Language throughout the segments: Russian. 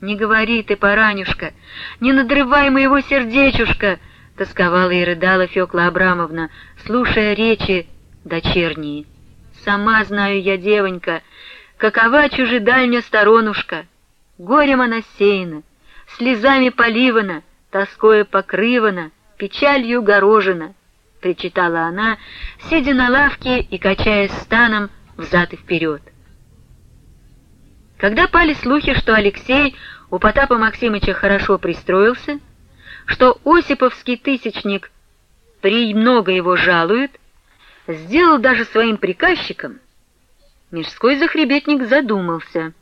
«Не говори ты, Паранюшка, не надрывай моего сердечушка!» — тосковала и рыдала Фёкла Абрамовна, слушая речи дочерние. «Сама знаю я, девонька, какова чужедальня сторонушка. Горем она сеяна, слезами поливана, тоскою покрывана, печалью горожена», — причитала она, сидя на лавке и качаясь станом взад и вперед. Когда пали слухи, что Алексей у Потапа Максимыча хорошо пристроился, что Осиповский тысячник премного его жалует, сделал даже своим приказчиком, мирской захребетник задумался.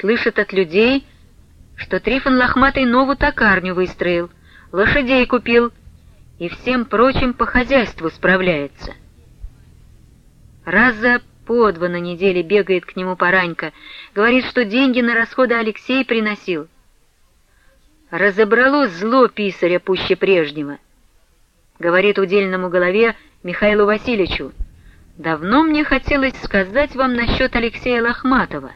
Слышит от людей, что Трифон Лохматый новую токарню выстроил, лошадей купил и всем прочим по хозяйству справляется. Раз за по два на неделе бегает к нему Паранька, говорит, что деньги на расходы Алексей приносил. Разобралось зло писаря пуще прежнего. Говорит удельному голове Михаилу Васильевичу, «Давно мне хотелось сказать вам насчет Алексея Лохматова,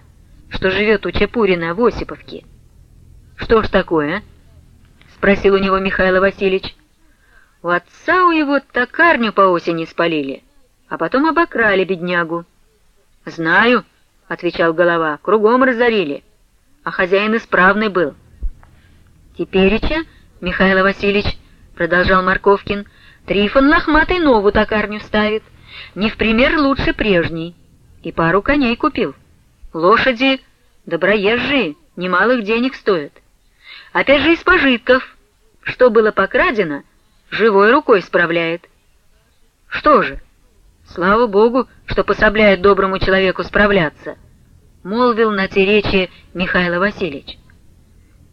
что живет у Чапурина в Осиповке». «Что ж такое?» — спросил у него Михаил Васильевич. «У отца у его токарню по осени спалили, а потом обокрали беднягу. «Знаю», — отвечал голова, — «кругом разорили, а хозяин исправный был». «Тепереча, Михаил Васильевич», — продолжал Марковкин, — «Трифон лохматый новую токарню ставит, не в пример лучше прежней, и пару коней купил. Лошади доброезжие, немалых денег стоят. Опять же из пожитков, что было покрадено, живой рукой справляет. Что же, Слава Богу, что пособляет доброму человеку справляться, молвил на те речи Михаил Васильевич.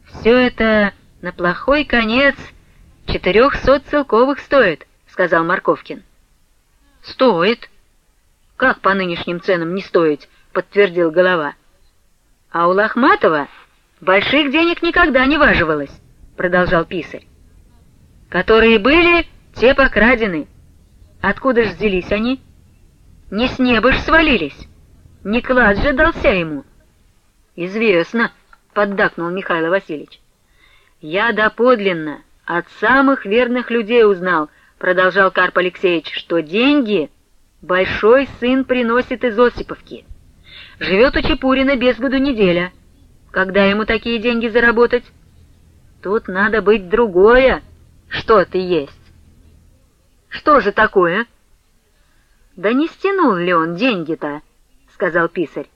Все это на плохой конец четырехсот целковых стоит, сказал Марковкин. Стоит. Как по нынешним ценам не стоить, подтвердил голова. А у Лохматова больших денег никогда не важивалось, продолжал писарь. Которые были, те покрадены. Откуда ж взялись они? Не с неба ж свалились. Не клад же дался ему. Известно, поддакнул Михаил Васильевич. Я доподлинно от самых верных людей узнал, продолжал Карп Алексеевич, что деньги большой сын приносит из Осиповки. Живет у Чепурина без году неделя. Когда ему такие деньги заработать? Тут надо быть другое, что ты есть. Что же такое? Да не стянул ли он деньги-то, сказал писарь.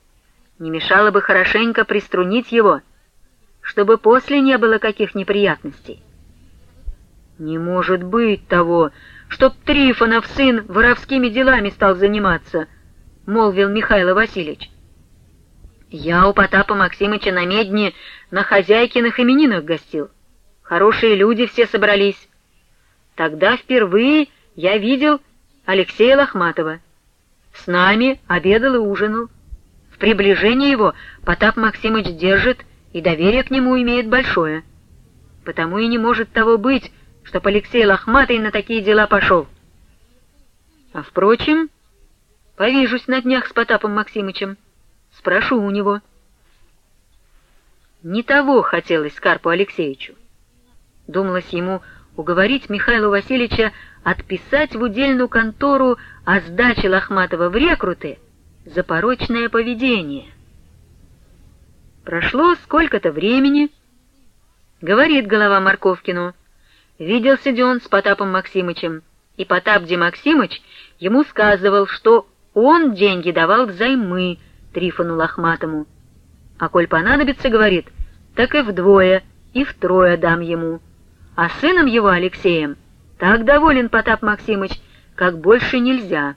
Не мешало бы хорошенько приструнить его, чтобы после не было каких неприятностей. Не может быть того, чтоб Трифонов сын воровскими делами стал заниматься, молвил Михаил Васильевич. Я у Потапа Максимыча на медне на хозяйкиных именинах гостил. Хорошие люди все собрались. Тогда впервые я видел Алексея Лохматова. С нами обедал и ужинал. В приближении его Потап Максимыч держит и доверие к нему имеет большое. Потому и не может того быть, чтоб Алексей Лохматый на такие дела пошел. А впрочем, повижусь на днях с Потапом Максимычем, спрошу у него. Не того хотелось Карпу Алексеевичу. Думалось ему уговорить Михаила Васильевича отписать в удельную контору о сдаче Лохматова в рекруты за порочное поведение. Прошло сколько-то времени, говорит голова Марковкину, виделся Дион с Потапом Максимычем, и Потап Ди Максимыч ему сказывал, что он деньги давал взаймы Трифону Лохматому. А коль понадобится, говорит, так и вдвое, и втрое дам ему. А сыном его, Алексеем, так доволен Потап Максимыч, как больше нельзя.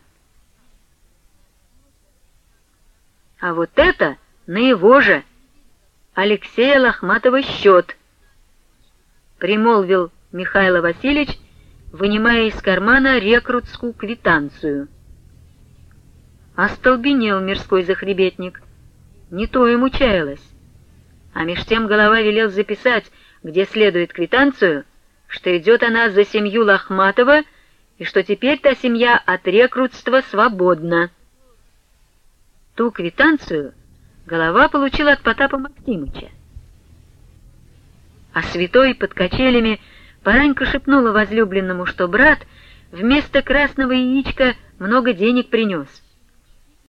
А вот это на его же, Алексея Лохматова, счет, примолвил Михаил Васильевич, вынимая из кармана рекрутскую квитанцию. Остолбенел мирской захребетник. Не то ему чаялось. А меж тем голова велел записать, где следует квитанцию — что идет она за семью Лохматова и что теперь та семья от рекрутства свободна. Ту квитанцию голова получила от Потапа Максимыча. А святой под качелями Паранька шепнула возлюбленному, что брат вместо красного яичка много денег принес —